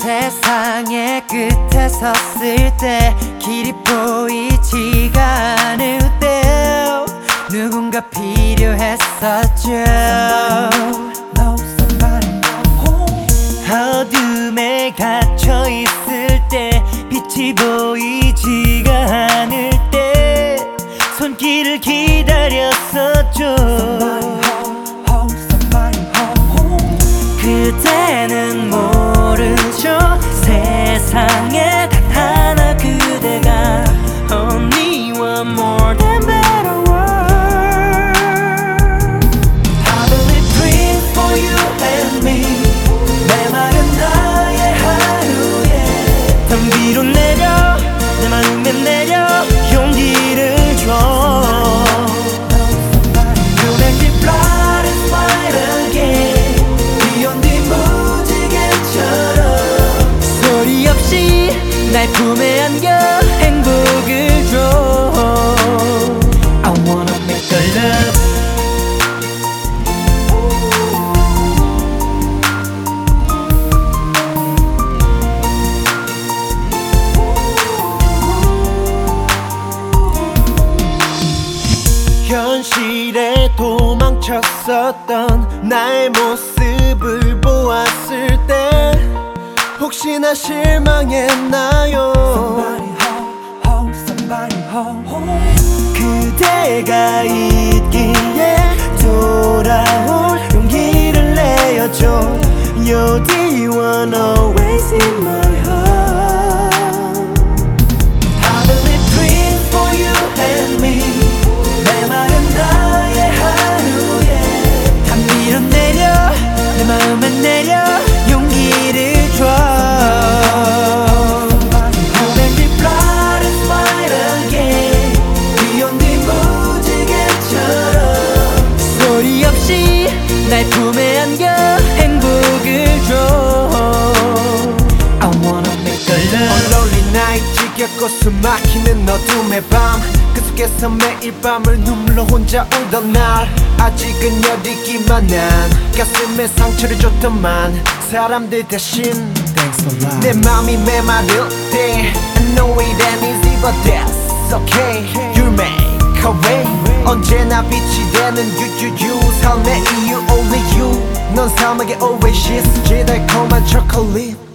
세상의 끝에 섰을 때 길이 보이지가 않을 때 누군가 필요했었죠 어둠에 갇혀 있을 때 빛이 보이 그때는 모 안겨 행복을 줘. I wanna make the love. 현실에 도망쳤었던 나의 모습을 보았을 때 혹시나 실망했나요 그대가 있기 품에 안겨 행복을 줘 I wanna make the love lonely night 지겹고 숨 막히는 어둠의 밤 그 속에서 매일 밤을 눈물로 혼자 울던 날 아직은 여리기만 한 가슴에 상처를 줬더만 사람들 대신 내 맘이 메마를 때 I know it ain't easy but that's okay You'll make a way 언제나 빛이 되는 you you you 삶의 이유 only you. 넌 삶에게 oasis 제 달콤한 초콜릿